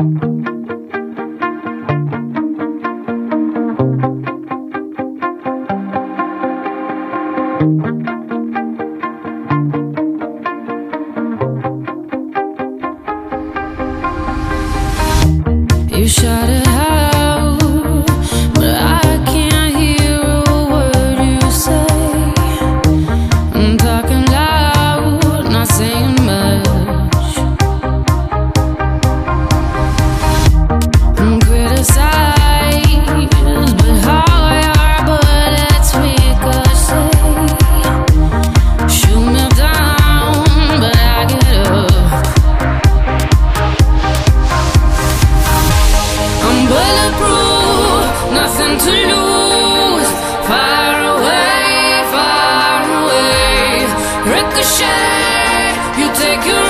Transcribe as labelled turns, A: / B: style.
A: You shot it Ricochet, you take your